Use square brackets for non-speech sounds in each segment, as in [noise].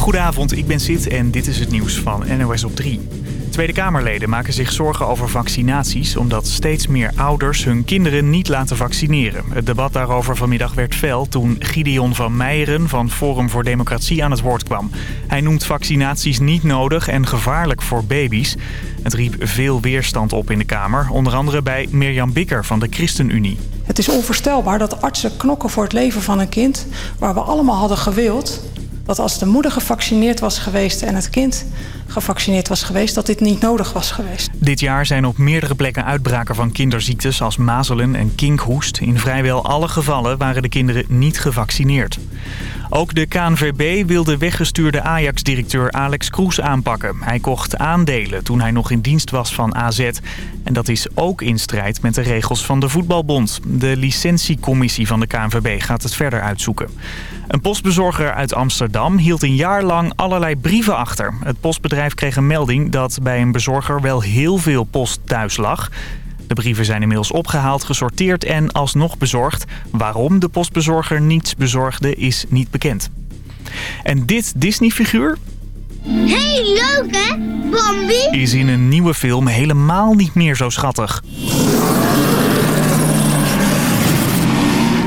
Goedenavond, ik ben Sid en dit is het nieuws van NOS op 3. Tweede Kamerleden maken zich zorgen over vaccinaties... omdat steeds meer ouders hun kinderen niet laten vaccineren. Het debat daarover vanmiddag werd fel toen Gideon van Meijeren... van Forum voor Democratie aan het woord kwam. Hij noemt vaccinaties niet nodig en gevaarlijk voor baby's. Het riep veel weerstand op in de Kamer. Onder andere bij Mirjam Bikker van de ChristenUnie. Het is onvoorstelbaar dat artsen knokken voor het leven van een kind... waar we allemaal hadden gewild dat als de moeder gevaccineerd was geweest en het kind gevaccineerd was geweest, dat dit niet nodig was geweest. Dit jaar zijn op meerdere plekken uitbraken van kinderziektes als mazelen en kinkhoest. In vrijwel alle gevallen waren de kinderen niet gevaccineerd. Ook de KNVB wil de weggestuurde Ajax-directeur Alex Kroes aanpakken. Hij kocht aandelen toen hij nog in dienst was van AZ. En dat is ook in strijd met de regels van de voetbalbond. De licentiecommissie van de KNVB gaat het verder uitzoeken. Een postbezorger uit Amsterdam hield een jaar lang allerlei brieven achter. Het postbedrijf kreeg een melding dat bij een bezorger wel heel veel post thuis lag. De brieven zijn inmiddels opgehaald, gesorteerd en alsnog bezorgd. Waarom de postbezorger niets bezorgde is niet bekend. En dit Disney-figuur Hey, leuk hè, Bambi? is in een nieuwe film helemaal niet meer zo schattig.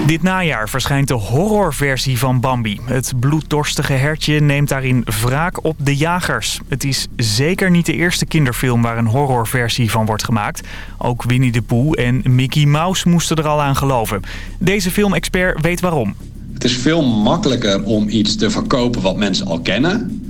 Dit najaar verschijnt de horrorversie van Bambi. Het bloeddorstige hertje neemt daarin wraak op de jagers. Het is zeker niet de eerste kinderfilm waar een horrorversie van wordt gemaakt. Ook Winnie de Pooh en Mickey Mouse moesten er al aan geloven. Deze filmexpert weet waarom. Het is veel makkelijker om iets te verkopen wat mensen al kennen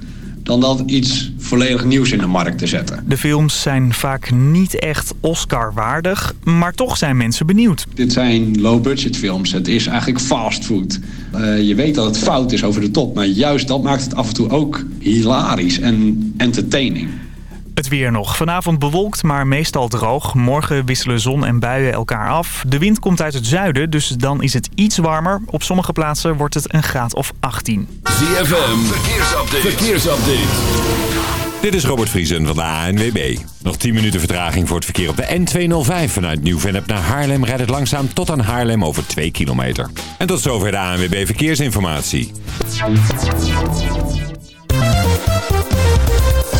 dan dat iets volledig nieuws in de markt te zetten. De films zijn vaak niet echt Oscar-waardig, maar toch zijn mensen benieuwd. Dit zijn low-budget films. Het is eigenlijk fastfood. Uh, je weet dat het fout is over de top, maar juist dat maakt het af en toe ook hilarisch en entertaining. Het weer nog. Vanavond bewolkt, maar meestal droog. Morgen wisselen zon en buien elkaar af. De wind komt uit het zuiden, dus dan is het iets warmer. Op sommige plaatsen wordt het een graad of 18. ZFM, verkeersupdate. verkeersupdate. Dit is Robert Vriesen van de ANWB. Nog 10 minuten vertraging voor het verkeer op de N205. Vanuit Nieuw-Vennep naar Haarlem rijdt het langzaam tot aan Haarlem over 2 kilometer. En tot zover de ANWB Verkeersinformatie.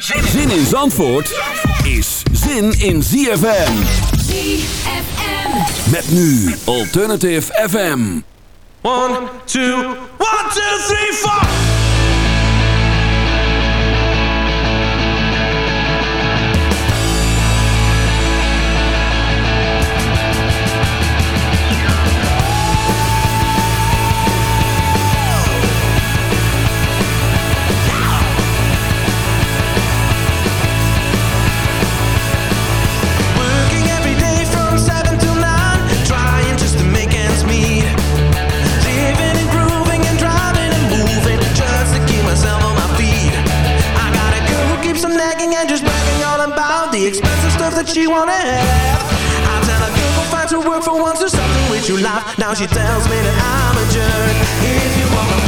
Zin in Zandvoort is zin in ZFM. ZFM. Met nu Alternative FM. 1, 2, 1, 2, 3, 4. The expensive stuff that she wanna have I tell her girl go find some work for once or something which you like Now she tells me that I'm a jerk. If you want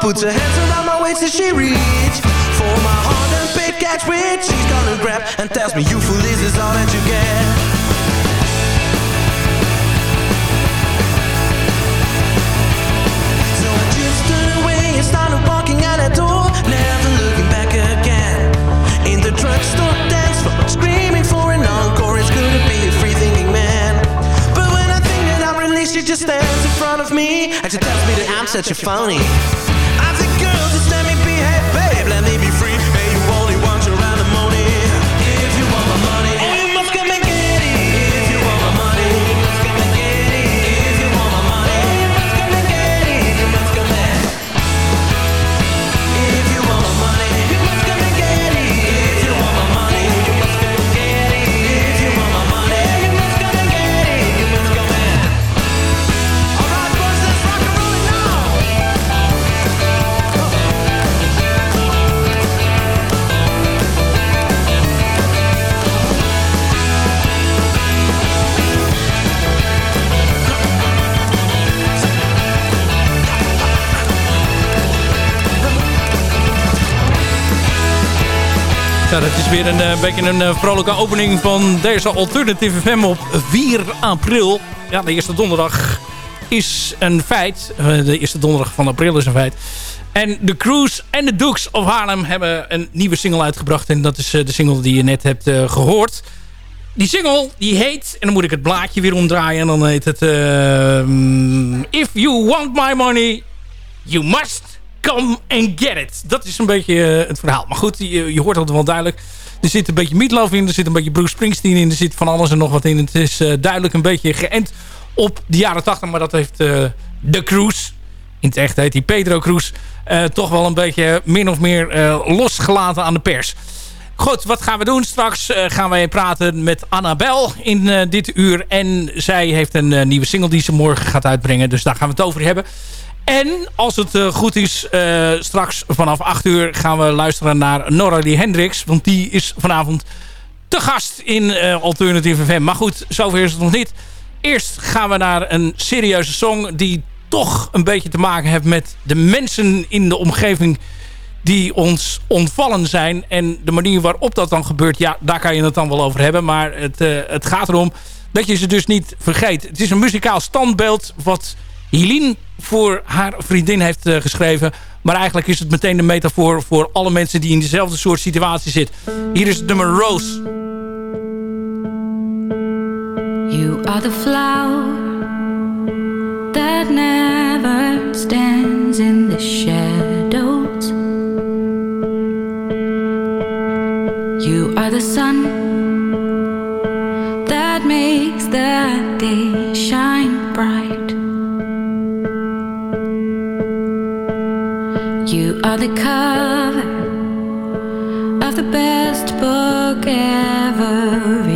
Puts her hands around my waist as she for my paid cash, which she's gonna grab and tells me, "You fool, this is all that you get." Just stands in front of me and she tells me that I'm such a phony. I said, girl, just let me behave, babe, let me be free. Ja, dat is weer een eh, beetje een eh, vrolijke opening van deze Alternative FM op 4 april. Ja, de eerste donderdag is een feit. Eh, de eerste donderdag van april is een feit. En de Cruise en de Dukes of Haarlem hebben een nieuwe single uitgebracht. En dat is de single die je net hebt eh, gehoord. Die single die heet, en dan moet ik het blaadje weer omdraaien. En dan heet het... eh, If you want my money, you must come and get it. Dat is een beetje eh, het verhaal. Maar goed, je, je hoort het wel duidelijk. Er zit een beetje Meatloaf in, er zit een beetje Bruce Springsteen in... er zit van alles en nog wat in. Het is eh, duidelijk een beetje geënt op de jaren 80... maar dat heeft eh, de Cruise, in het echt heet die Pedro Cruz... eh, toch wel een beetje min of meer losgelaten aan de pers. Goed, wat gaan we doen? Straks gaan wij praten met Annabel in dit uur. En zij heeft een nieuwe single die ze morgen gaat uitbrengen. Dus daar gaan we het over hebben. En als het eh, goed is, eh, straks vanaf 8 uur gaan we luisteren naar Noralie Hendricks. Want die is vanavond te gast in eh, Alternative FM. Maar goed, zover is het nog niet. Eerst gaan we naar een serieuze song die toch een beetje te maken heeft met de mensen in de omgeving die ons ontvallen zijn. En de manier waarop dat dan gebeurt, ja, daar kan je het dan wel over hebben. Maar het, het gaat erom dat je ze dus niet vergeet. Het is een muzikaal standbeeld wat Helene voor haar vriendin heeft eh, geschreven. Maar eigenlijk is het meteen de metafoor voor alle mensen die in dezelfde soort situatie zitten. Hier is het nummer Rose. You are the flower that never stands in the shadows. You are the sun that makes the day shine are the cover of the best book ever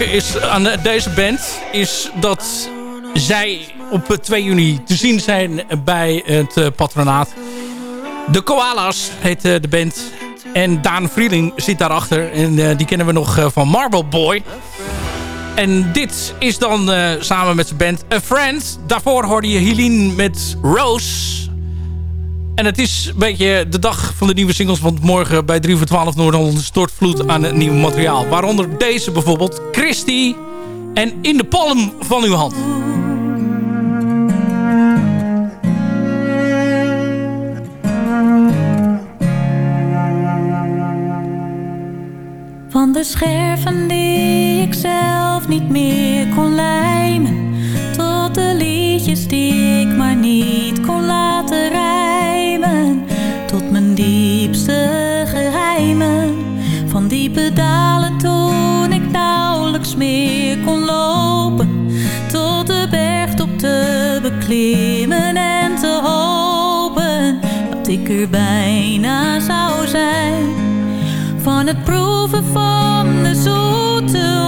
is aan deze band is dat zij op 2 juni te zien zijn bij het eh, patronaat. De Koalas heet eh, de band. En Daan Vrieling zit daarachter. En eh, die kennen we nog eh, van Marble Boy. En dit is dan eh, samen met zijn band A Friend. Daarvoor hoorde je Helene met Rose. En het is een beetje de dag van de nieuwe singles. Want morgen bij 3 voor 12 Noord-Holland stortvloed aan het nieuw materiaal. Waaronder deze bijvoorbeeld. Christy en In de palm van uw hand. Van de scherven die ik zelf niet meer kon lijmen Tot de liedjes die ik maar niet te beklimmen en te hopen Dat ik er bijna zou zijn. Van het proeven van de zoete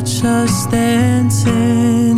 catch us dancing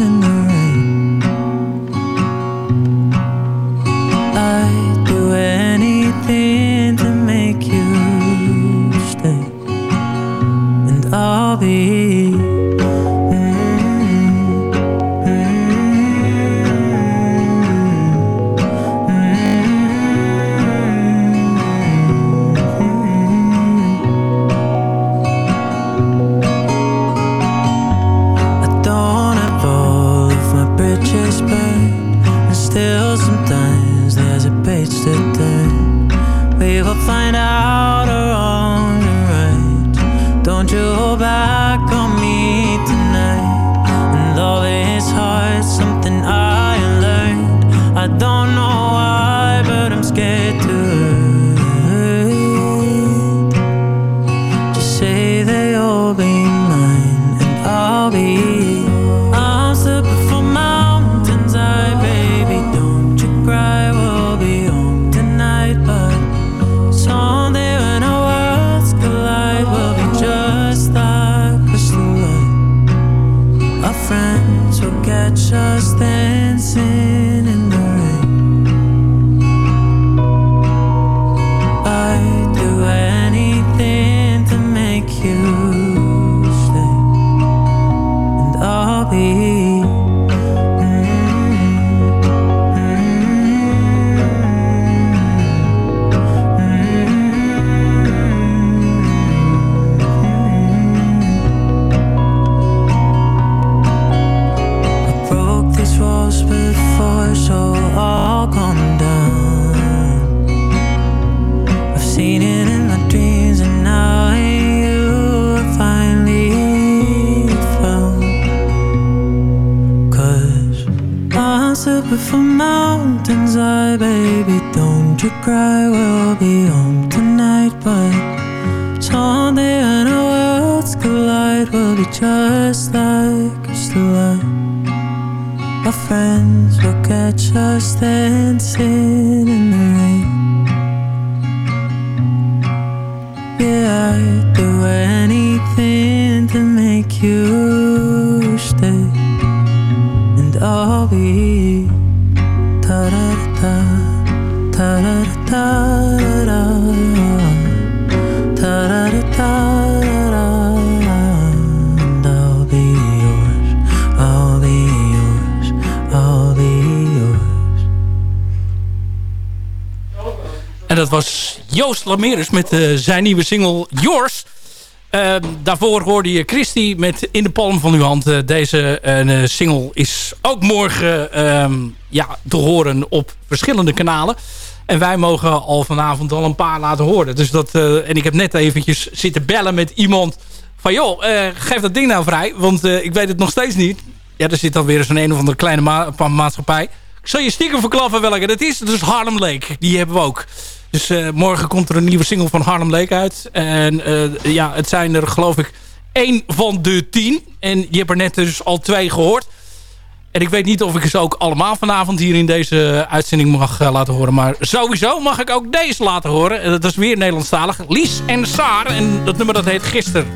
cry, we'll be home tonight, but someday when our worlds collide, we'll be just like crystal light. Our friends will catch us dancing in the rain. Yeah, I'd do anything Joost met eh, zijn nieuwe single Yours. Ehm, daarvoor hoorde je Christy met In de palm van uw hand. Eh, deze eh, single is ook morgen ehm, ja, te horen op verschillende kanalen. En wij mogen al vanavond al een paar laten horen. Dus dat, en ik heb net eventjes zitten bellen met iemand van... joh, geef dat ding nou vrij, want ik weet het nog steeds niet. Ja, er zit dan weer zo'n een of andere kleine ma ma- maatschappij. Ik zal je stiekem verklappen welke dat is. Dat is Harlem Lake. Die hebben we ook. Dus eh, morgen komt er een nieuwe single van Harlem Lake uit. En eh, ja, het zijn er geloof ik één van de tien. En je hebt er net dus al twee gehoord. En ik weet niet of ik ze ook allemaal vanavond hier in deze uitzending mag eh, laten horen. Maar sowieso mag ik ook deze laten horen. En dat is weer Nederlandstalig. Lies en Saar. En dat nummer dat heet. Gisteren,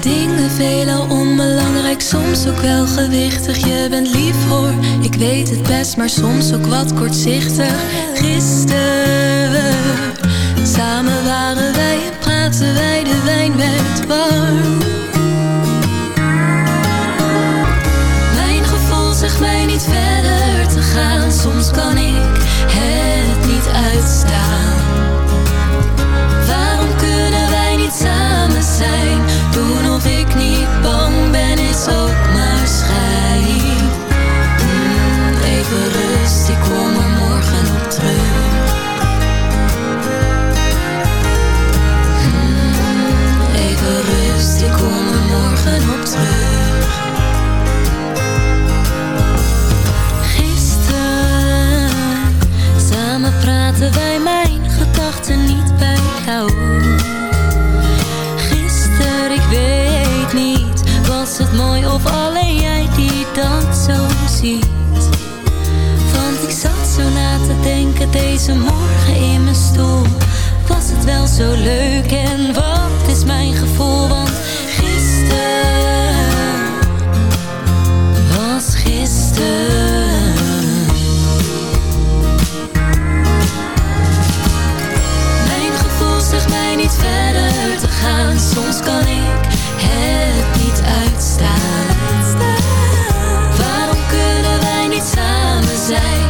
dingen veelal onbelangrijk, soms ook wel gewichtig. Je bent lief hoor, ik weet het best, maar soms ook wat kortzichtig. Gisteren, samen waren wij en praten wij, de wijn werd warm. Mijn gevoel zegt mij niet verder te gaan. Soms kan ik het niet uitstaan. Ik niet bang ben is ook maar schijn. Mm, even rust, ik kom er morgen op terug. Mm, even rust, ik kom er morgen op terug. Gisteren, samen praten wij mijn gedachten niet bij jou. deze morgen in mijn stoel. Was het wel zo leuk en wat is mijn gevoel? Want gisteren was gisteren. Mijn gevoel zegt mij niet verder te gaan. Soms kan ik het niet uitstaan. Waarom kunnen wij niet samen zijn?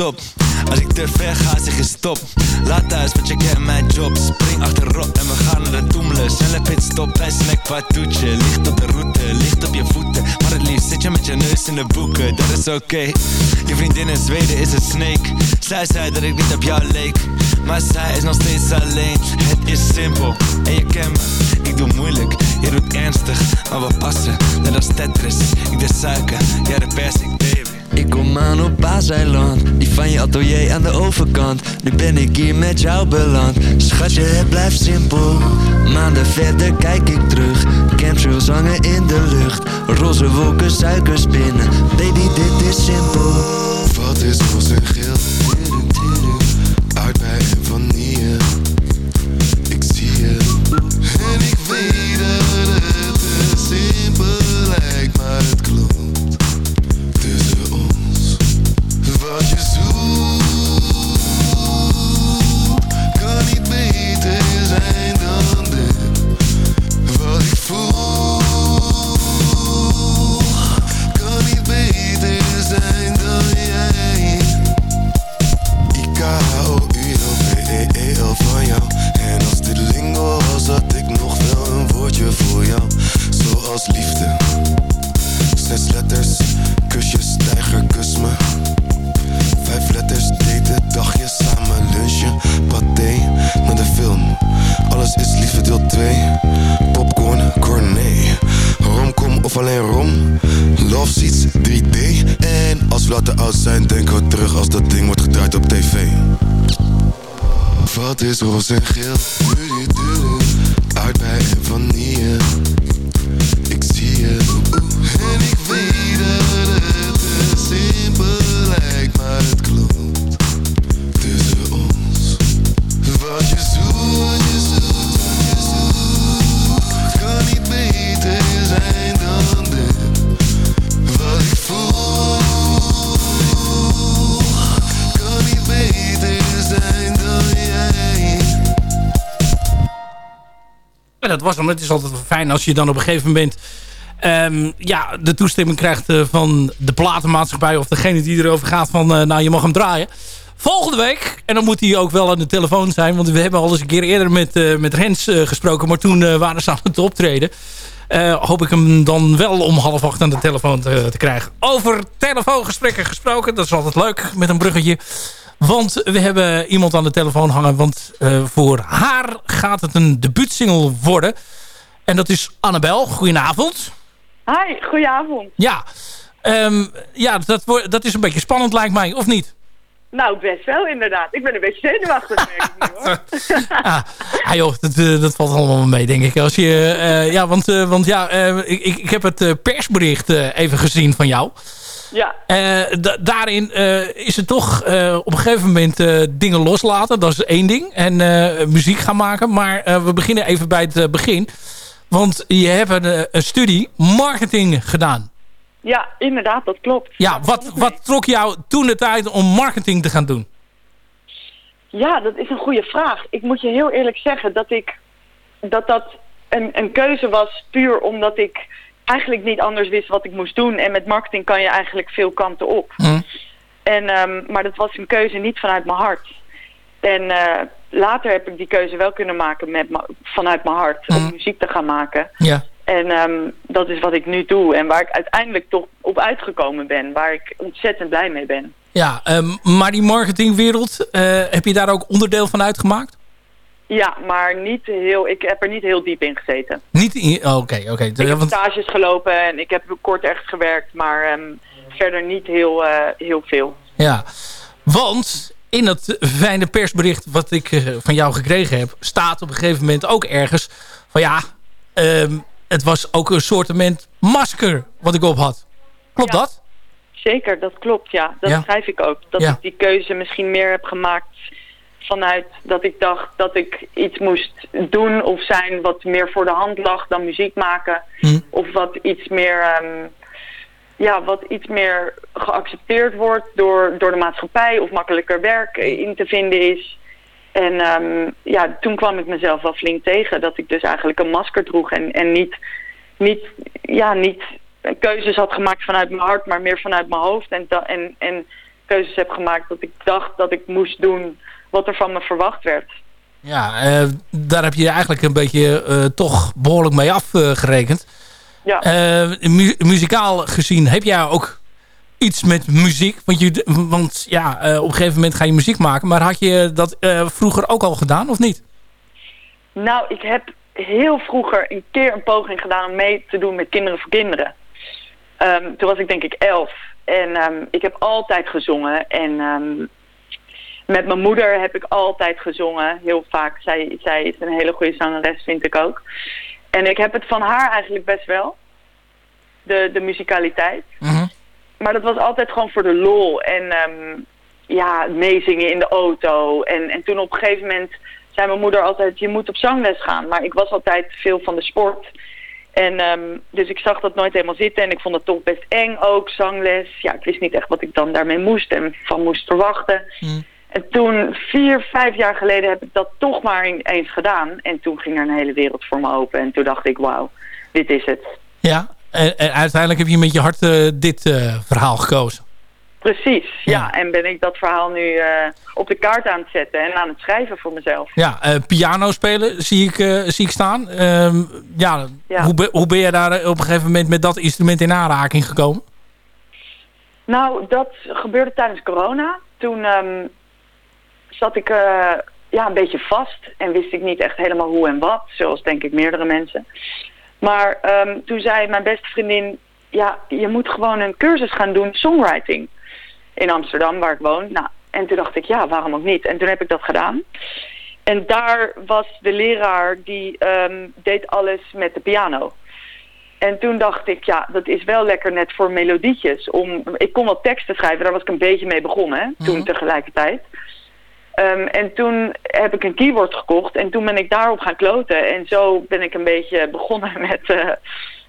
Als ik te ver ga zeg je stop. Laat thuis want je kent mijn job. Spring achterop en we gaan naar de Toemler Snelle pitstop bij snack patoetje Licht op de route, licht op je voeten. Maar het liefst zit je met je neus in de boeken Dat is oké. Je vriendin in Zweden is een snake. Zij zei dat ik niet op jou leek Maar zij is nog steeds alleen. Het is simpel en je kent me. Ik doe moeilijk, je doet ernstig Maar we passen, net als Tetris Ik de suiker, jij de persik, baby Ik kom aan op Paaseiland, die van je atelier aan de overkant. Nu ben ik hier met jou beland. Schatje, het blijft simpel. Maanden verder kijk ik terug. Chemtrails hangen in de lucht. Roze wolken, suikerspinnen. Baby, dit is simpel. Wat is roze was. Het is altijd fijn als je dan op een gegeven moment... ehm, ja, de toestemming krijgt eh, van de platenmaatschappij... of degene die erover gaat van... eh, nou, je mag hem draaien. Volgende week, en dan moet hij ook wel aan de telefoon zijn... want we hebben al eens een keer eerder met, eh, met Rens gesproken... maar toen waren ze aan het optreden. Hoop ik hem dan wel om half acht aan de telefoon te, te krijgen. Over telefoongesprekken gesproken, dat is altijd leuk met een bruggetje... Want we hebben iemand aan de telefoon hangen. Want eh, voor haar gaat het een debuutsingle worden. En dat is Annabel. Goedenavond. Hi, goedenavond. Ja, Ehm, ja dat, dat is een beetje spannend lijkt mij. Of niet? Nou, best wel inderdaad. Ik ben een beetje zenuwachtig, merk ik nu, hoor. [laughs] Ah joh, dat, eh, dat valt allemaal wel mee denk ik. Als je, eh, ja, want, want ja, ik, ik heb het persbericht even gezien van jou. Ja. Eh, da- daarin eh, is het toch eh, op een gegeven moment dingen loslaten. Dat is één ding. En muziek gaan maken. Maar we beginnen even bij het begin. Want je hebt een, een studie marketing gedaan. Ja, inderdaad, dat klopt. Ja, wat, wat trok jou toen de tijd om marketing te gaan doen? Ja, dat is een goede vraag. Ik moet je heel eerlijk zeggen dat ik dat dat een, een keuze was puur omdat ik eigenlijk niet anders wist wat ik moest doen. En met marketing kan je eigenlijk veel kanten op. En, ehm, maar dat was een keuze niet vanuit mijn hart. En eh, later heb ik die keuze wel kunnen maken met vanuit mijn hart om muziek te gaan maken. Ja. En ehm, dat is wat ik nu doe en waar ik uiteindelijk toch op uitgekomen ben. Waar ik ontzettend blij mee ben. Ja, ehm, maar die marketingwereld, eh, heb je daar ook onderdeel van uitgemaakt? Ja, maar niet heel, ik heb er niet heel diep in gezeten. Niet in... oh, Oké, oké. Ik heb Want- stages gelopen en ik heb kort echt gewerkt, maar ehm, verder niet heel, eh, heel veel. Ja, want in dat fijne persbericht wat ik eh, van jou gekregen heb... staat op een gegeven moment ook ergens van ja... ehm, het was ook een soortement masker wat ik op had. Klopt dat? Zeker, dat klopt, ja. Dat Ja. schrijf ik ook. Dat Ja. ik die keuze misschien meer heb gemaakt vanuit dat ik dacht dat ik iets moest doen of zijn wat meer voor de hand lag dan muziek maken. Hm. Of wat iets meer, ehm, ja, wat iets meer geaccepteerd wordt door, door de maatschappij of makkelijker werk in te vinden is. En ehm, ja, toen kwam ik mezelf wel flink tegen dat ik dus eigenlijk een masker droeg en, en niet, niet, ja, niet keuzes had gemaakt vanuit mijn hart, maar meer vanuit mijn hoofd. En, en, en keuzes heb gemaakt dat ik dacht dat ik moest doen wat er van me verwacht werd. Ja, eh, daar heb je eigenlijk een beetje eh, toch behoorlijk mee afgerekend. Ja. Eh, mu- muzikaal gezien heb jij ook iets met muziek. Want, je, want ja, op een gegeven moment ga je muziek maken. Maar had je dat vroeger ook al gedaan of niet? Nou, ik heb heel vroeger een keer een poging gedaan om mee te doen met Kinderen voor Kinderen. Ehm, toen was ik denk ik elf. En ehm, ik heb altijd gezongen. En ehm, met mijn moeder heb ik altijd gezongen. Heel vaak. Zij, zij is een hele goede zangeres, vind ik ook. En ik heb het van haar eigenlijk best wel. De, de muzikaliteit. Maar dat was altijd gewoon voor de lol. En ehm, ja, meezingen in de auto. En, en toen op een gegeven moment zei mijn moeder altijd, je moet op zangles gaan. Maar ik was altijd veel van de sport. En ehm, dus ik zag dat nooit helemaal zitten. En ik vond het toch best eng ook, zangles. Ja, ik wist niet echt wat ik dan daarmee moest en van moest verwachten. En toen, vier, vijf jaar geleden, heb ik dat toch maar eens gedaan. En toen ging er een hele wereld voor me open. En toen dacht ik, wauw, dit is het. Ja. En, en uiteindelijk heb je met je hart eh, dit eh, verhaal gekozen. Precies, ja. En ben ik dat verhaal nu eh, op de kaart aan het zetten en aan het schrijven voor mezelf. Ja, piano spelen zie ik, eh, zie ik staan. Ehm, ja, Ja. Hoe, hoe ben je daar op een gegeven moment met dat instrument in aanraking gekomen? Nou, dat gebeurde tijdens corona. Toen ehm, zat ik eh, ja, een beetje vast en wist ik niet echt helemaal hoe en wat. Zoals denk ik meerdere mensen. Maar ehm, toen zei mijn beste vriendin... Ja, je moet gewoon een cursus gaan doen songwriting. In Amsterdam, waar ik woon. Nou, en toen dacht ik, ja, waarom ook niet? En toen heb ik dat gedaan. En daar was de leraar die ehm, deed alles met de piano. En toen dacht ik, ja, dat is wel lekker net voor melodietjes. Om, ik kon wel teksten schrijven, daar was ik een beetje mee begonnen, hè, toen tegelijkertijd. Ehm, en toen heb ik een keyboard gekocht en toen ben ik daarop gaan kloten. En zo ben ik een beetje begonnen [laughs] met eh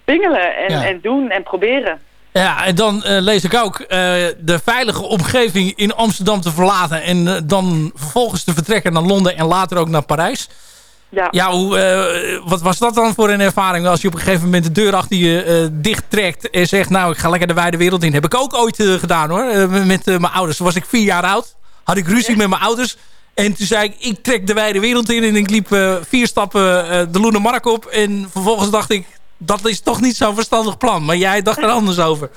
pingelen en, Ja. en doen en proberen. Ja, en dan eh, lees ik ook eh, de veilige omgeving in Amsterdam te verlaten... en dan vervolgens te vertrekken naar Londen en later ook naar Parijs. Ja, Ja, hoe, wat was dat dan voor een ervaring als je op een gegeven moment de deur achter je eh, dicht trekt... en zegt, nou, ik ga lekker de wijde wereld in. Heb ik ook ooit gedaan, hoor, met mijn ouders. Toen was ik vier jaar oud, had ik ruzie met mijn ouders... En toen zei ik, ik trek de wijde wereld in. En ik liep eh, vier stappen eh, de Loene Mark op. En vervolgens dacht ik, dat is toch niet zo'n verstandig plan. Maar jij dacht er anders over.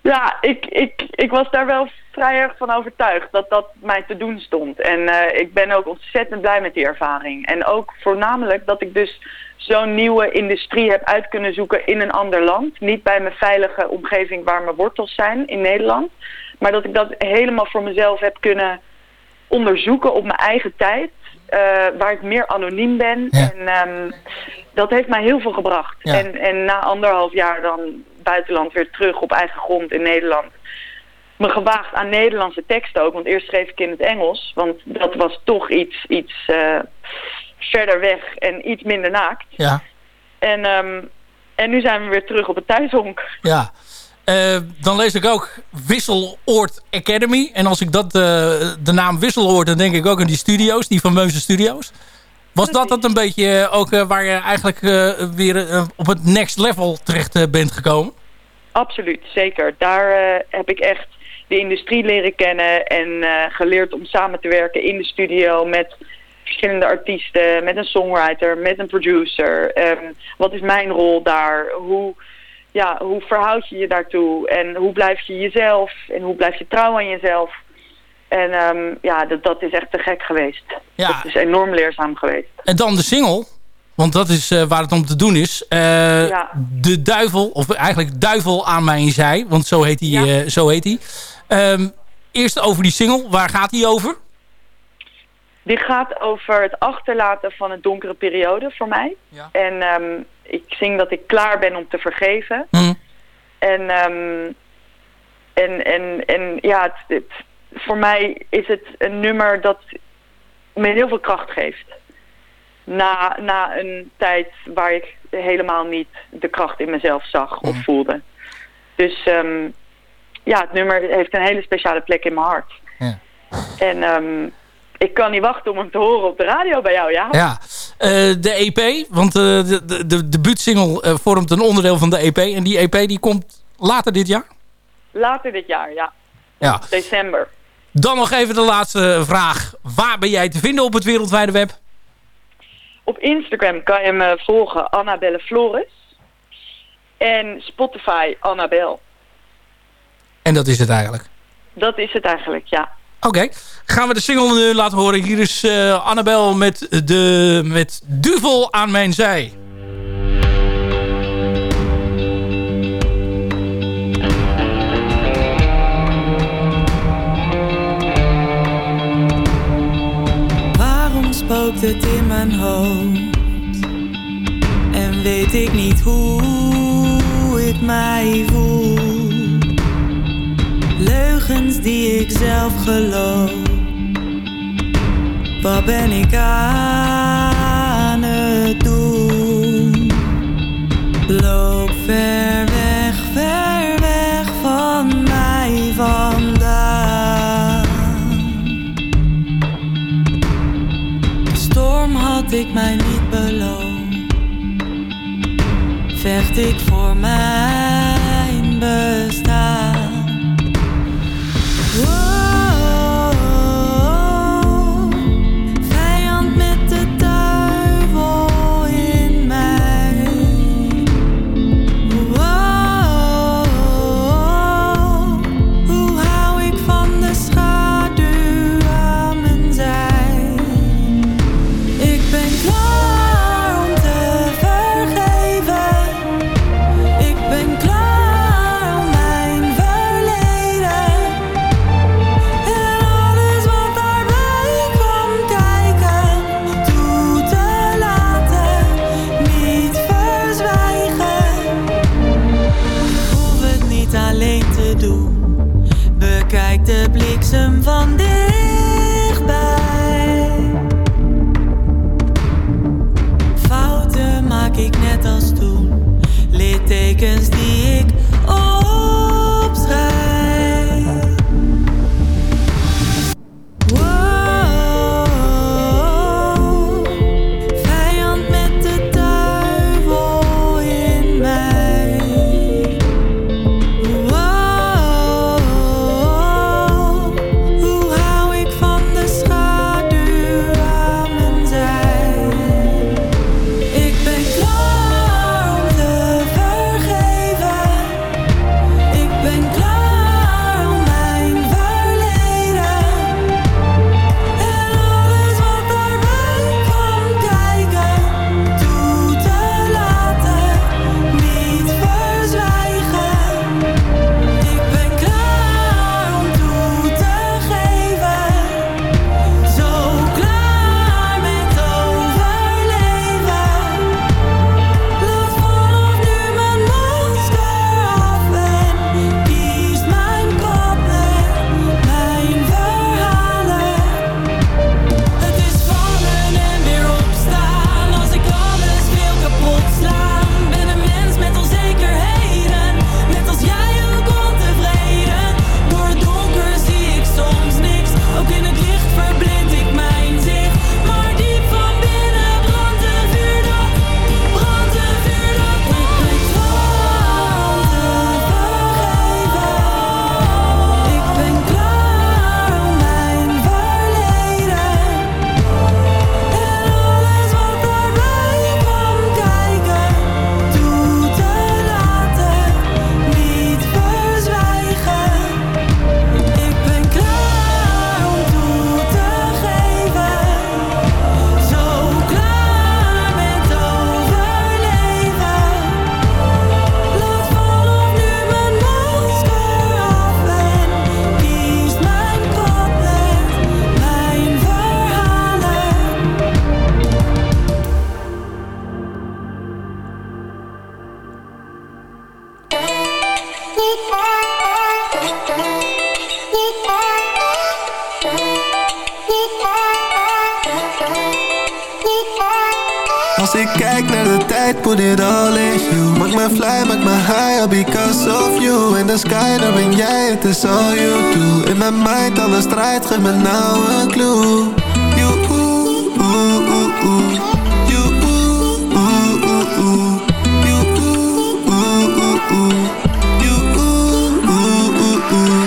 Ja, ik, ik, ik was daar wel vrij erg van overtuigd dat dat mij te doen stond. En eh, ik ben ook ontzettend blij met die ervaring. En ook voornamelijk dat ik dus zo'n nieuwe industrie heb uit kunnen zoeken in een ander land. Niet bij mijn veilige omgeving waar mijn wortels zijn in Nederland. Maar dat ik dat helemaal voor mezelf heb kunnen onderzoeken op mijn eigen tijd. eh, waar ik meer anoniem ben. En ehm, dat heeft mij heel veel gebracht. Ja. En, en na anderhalf jaar dan buitenland weer terug op eigen grond in Nederland. Me gewaagd aan Nederlandse teksten ook, want eerst schreef ik in het Engels. Want dat was toch iets, iets eh, verder weg en iets minder naakt. Ja. En, ehm, en nu zijn we weer terug op het thuishonk. Ja. Eh, dan lees ik ook Wisseloord Academy. En als ik dat, eh, de naam Wisseloord, dan denk ik ook aan die studio's, die fameuze studio's. Was dat dat een beetje eh, ook waar je eigenlijk weer op het next level terecht bent gekomen? Absoluut, zeker. Daar heb ik echt de industrie leren kennen en geleerd om samen te werken in de studio met verschillende artiesten, met een songwriter, met een producer. Ehm, wat is mijn rol daar? Hoe, ja, hoe verhoud je je daartoe? En hoe blijf je jezelf? En hoe blijf je trouw aan jezelf? En ehm, ja, dat, dat is echt te gek geweest. Ja. Dat is enorm leerzaam geweest. En dan de single. Want dat is eh, waar het om te doen is. Eh, Ja. De duivel, of eigenlijk duivel aan mijn zij. Want zo heet hij. eh, zo heet hij. Ehm, eerst over die single. Waar gaat hij over? Die gaat over het achterlaten van een donkere periode voor mij. En ehm, ik zing dat ik klaar ben om te vergeven. En, ehm, en, en, en ja, het, het- voor mij is het een nummer dat me heel veel kracht geeft. Na, na een tijd waar ik helemaal niet de kracht in mezelf zag of voelde. Dus ehm, ja, het nummer heeft een hele speciale plek in mijn hart. Ja. En ehm, ik kan niet wachten om hem te horen op de radio bij jou, ja? Ja. Eh, de EP. Want eh, de, de, de debuutsingle eh, vormt een onderdeel van de EP. En die EP die komt later dit jaar. Later dit jaar, ja. Ja. December. Dan nog even de laatste vraag. Waar ben jij te vinden op het wereldwijde web? Op Instagram kan je me volgen, Annabelle Flores. En Spotify, Annabel. En dat is het eigenlijk. Dat is het eigenlijk, ja. Oké, gaan we de single nu laten horen. Hier is eh, Annabel met, de, met Duvel aan mijn zij. Waarom spookt het in mijn hoofd? En weet ik niet hoe ik mij voel? Die ik zelf geloof. Wat ben ik aan het doen? Loop ver sky, daar ben jij, het is all you do. In mijn mind, alles draait, geef me nou een clue. You, ooh, ooh, ooh, ooh. You, ooh, ooh, ooh. You, ooh, ooh, ooh, ooh You, ooh, ooh, ooh, ooh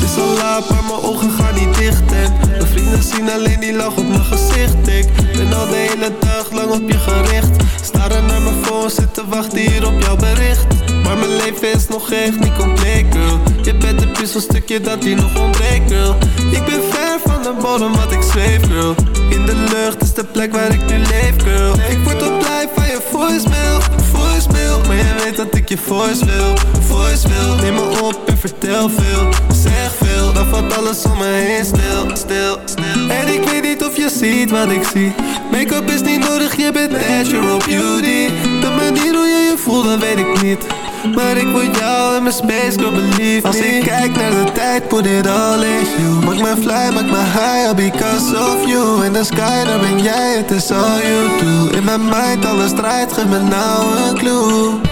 Het is al laat, maar mijn ogen gaan niet dicht en Mijn vrienden zien alleen die lach op mijn gezicht. Ik ben al de hele dag lang op je gericht. Staren naar mijn phone, zitten wachten hier op jouw bericht Maar mijn leven is nog echt niet compleet, girl. Je bent een puzzelstukje dat hier nog ontbreekt, girl. Ik ben ver van de bodem, wat ik zweef, girl. In de lucht is de plek waar ik nu leef, girl. Ik word op blij van je voicemail, voicemail. Maar jij weet dat ik je voice wil, voice wil Neem me op en vertel veel, zeg veel Dan valt alles om me heen. Stil, stil, stil. En ik weet niet of je ziet wat ik zie. Make-up is niet nodig, je bent natural beauty. De manier hoe je je voelt, dat weet ik niet maar ik wil jou in mijn space, girl, believe Als ik kijk naar de tijd, put it all in you. Maak me fly, maak me high, because of you. In the sky, daar ben jij, het is all you do. In mijn mind, alles draait, geef me nou een clue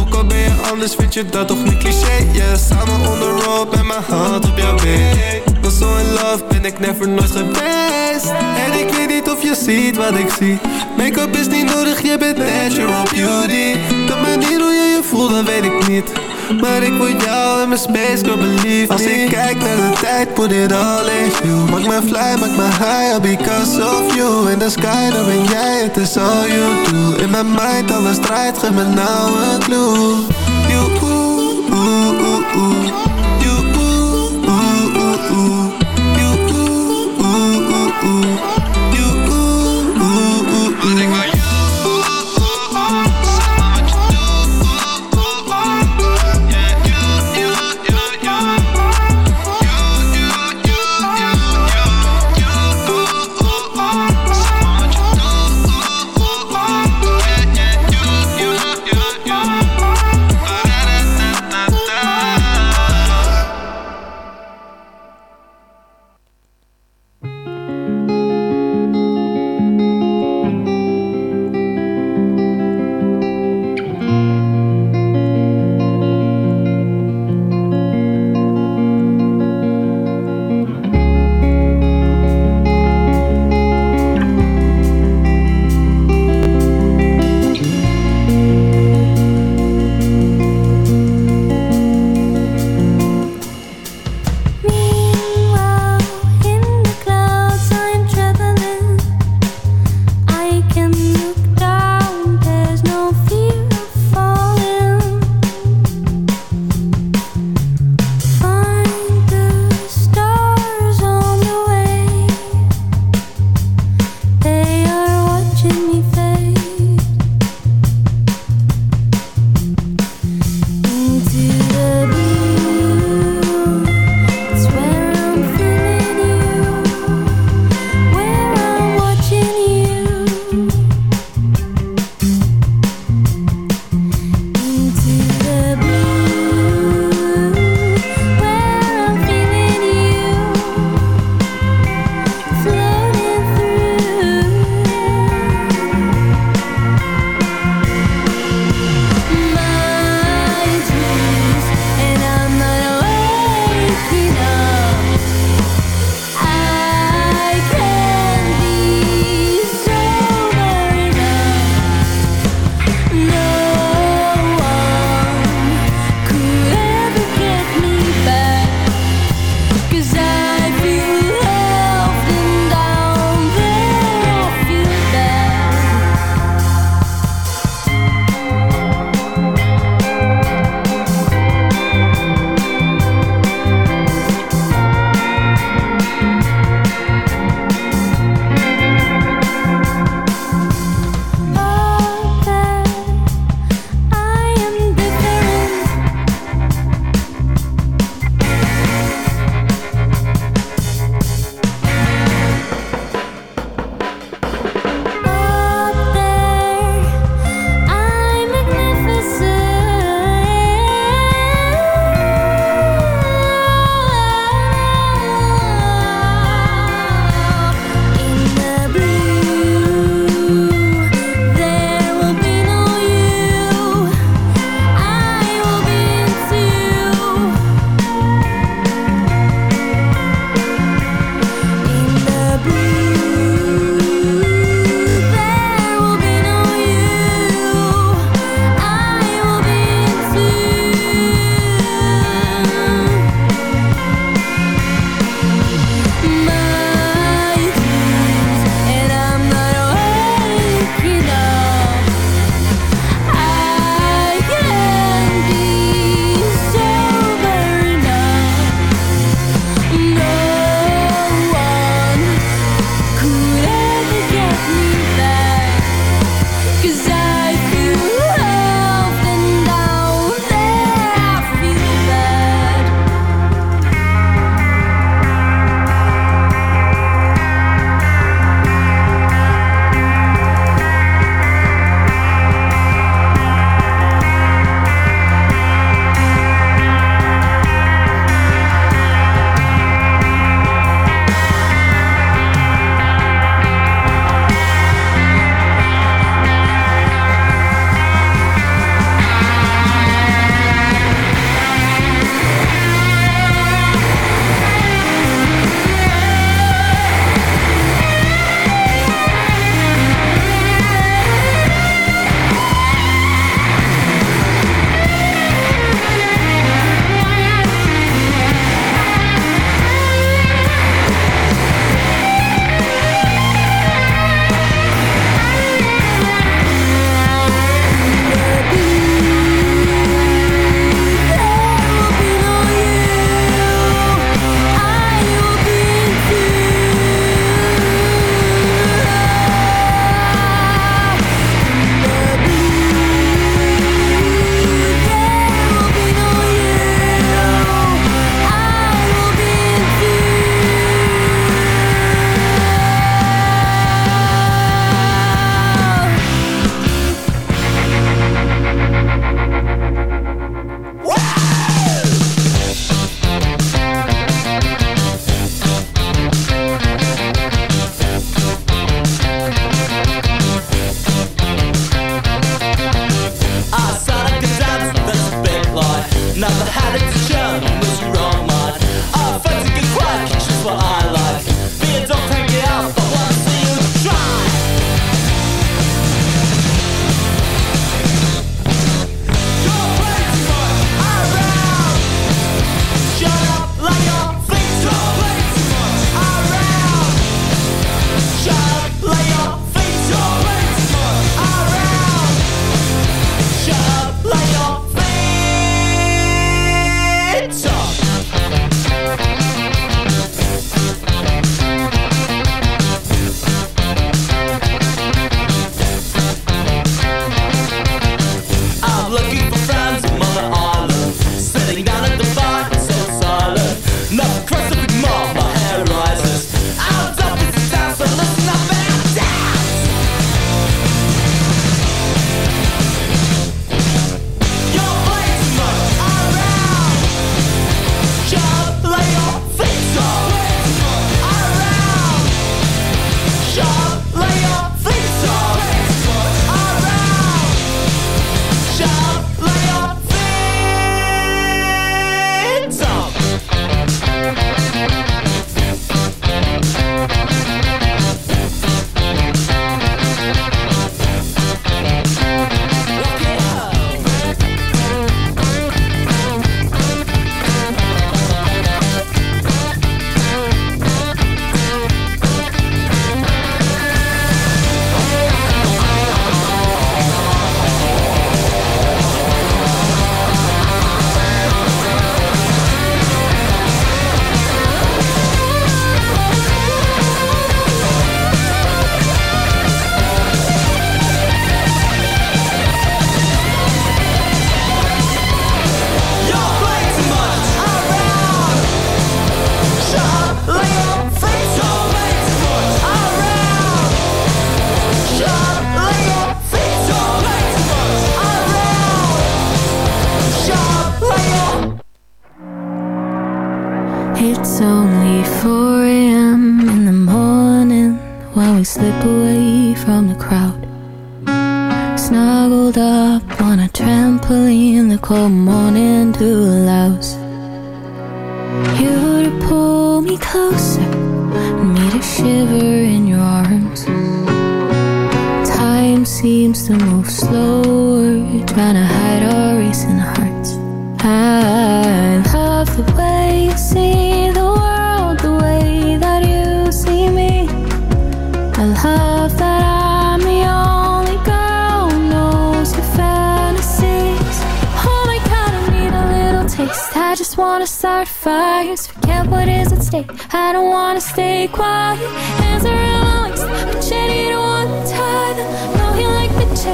Ook al ben je anders, vind je dat toch niet cliché? Yeah, samen on the met mijn hand op jouw been. Maar zo in love ben ik never nooit geweest. En ik weet niet of je ziet wat ik zie. Make-up is niet nodig, je bent natural beauty. De manier hoe je je voelt, dat weet ik niet maar ik wil jou in mijn space, girl, believe Als ik kijk naar de tijd, put it all in you. Maak me fly, maak me high, because of you. In the sky, daar ben jij, het is all you do. In mijn mind, alles draait, geef me nou een clue. You, ooh, ooh, ooh, ooh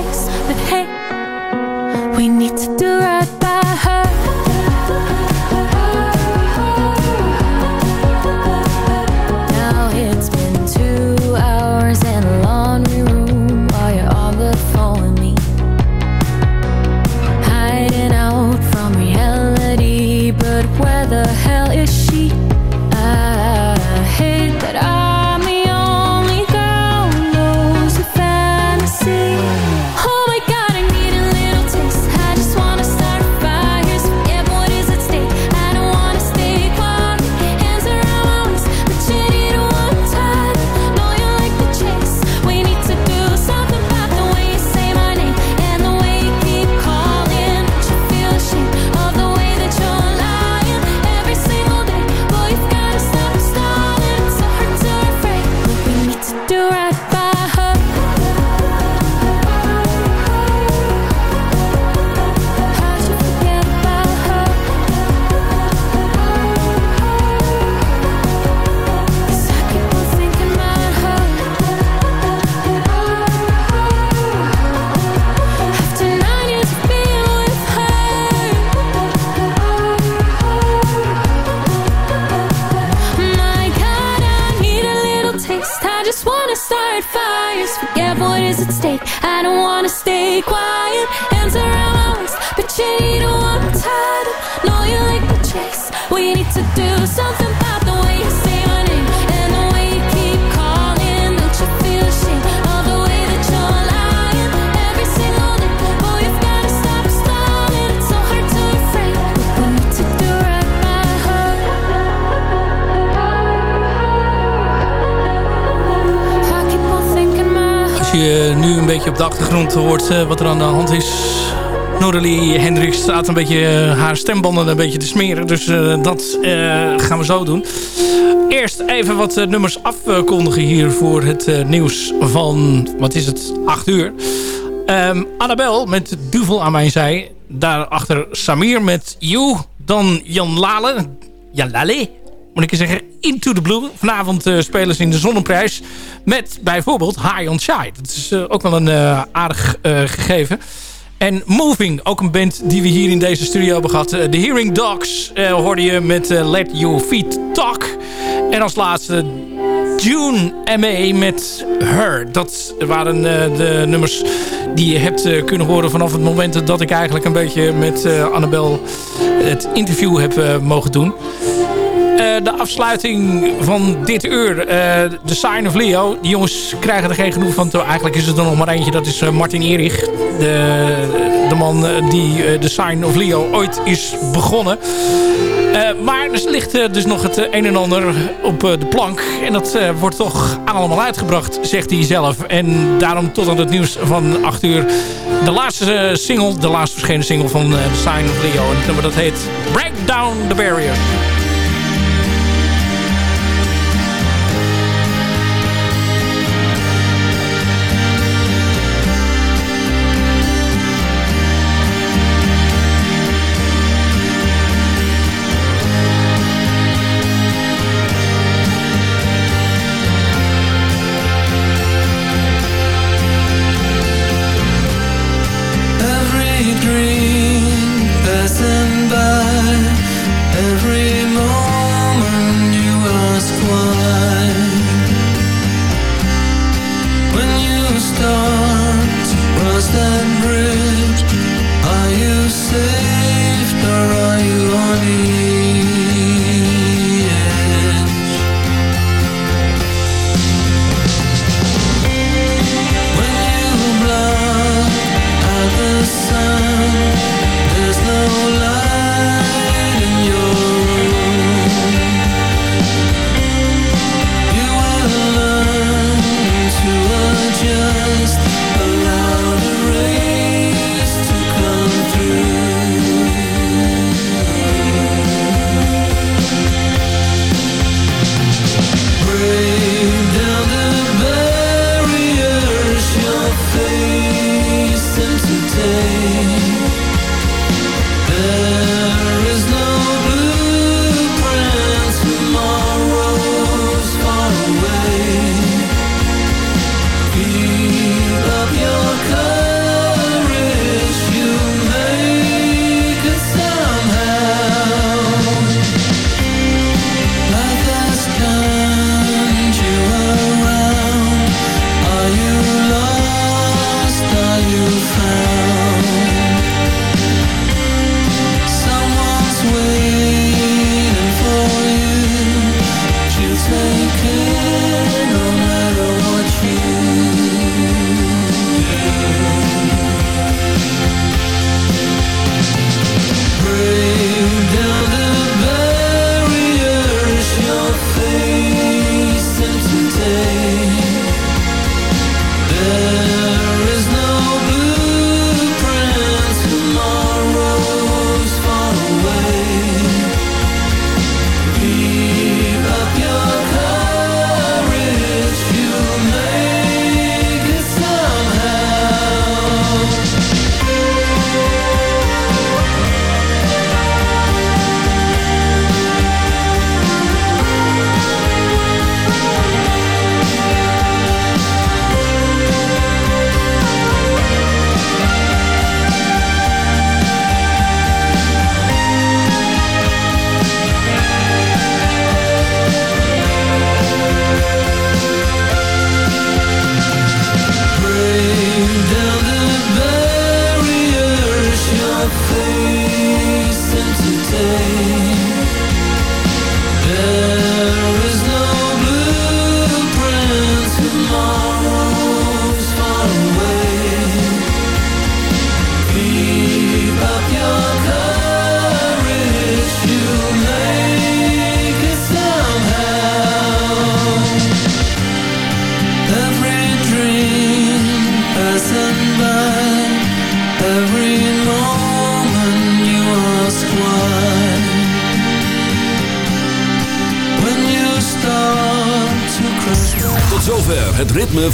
but hey, we need to do right je nu een beetje op de achtergrond hoort eh, wat er aan de hand is. Noralie Hendricks staat een beetje eh, haar stembanden een beetje te smeren. Dus eh, dat eh, gaan we zo doen. Eerst even wat eh, nummers afkondigen hier voor het eh, nieuws van, wat is het, 8 uur. Ehm Annabel met Duvel aan mijn zij. Daarachter Samir met You. Dan Jan Lale. Jan Lale moet ik eens zeggen, Into the Blue. Vanavond eh, spelen ze in de Zonneprijs met bijvoorbeeld High on Shy. Dat is eh, ook wel een eh, aardig gegeven. En Moving, ook een band die we hier in deze studio hebben gehad. Eh, The Hearing Dogs hoorde je met Let Your Feet Talk. En als laatste June M.A. met Her. Dat waren de nummers die je hebt kunnen horen vanaf het moment dat ik eigenlijk een beetje met eh, Annabel het interview heb mogen doen. Eh, de afsluiting van dit uur. eh The Sign of Leo. Die jongens krijgen er geen genoeg van. Eigenlijk is er er nog maar eentje. Dat is eh, Martin Erich. De, de man die The Sign of Leo ooit is begonnen. Maar er ligt dus nog het een en ander op de plank. En dat wordt toch allemaal uitgebracht, zegt hij zelf. En daarom tot aan het nieuws van 8 uur. De laatste single, de laatste verschenen single van The Sign of Leo. En het dat heet Break Down the Barrier.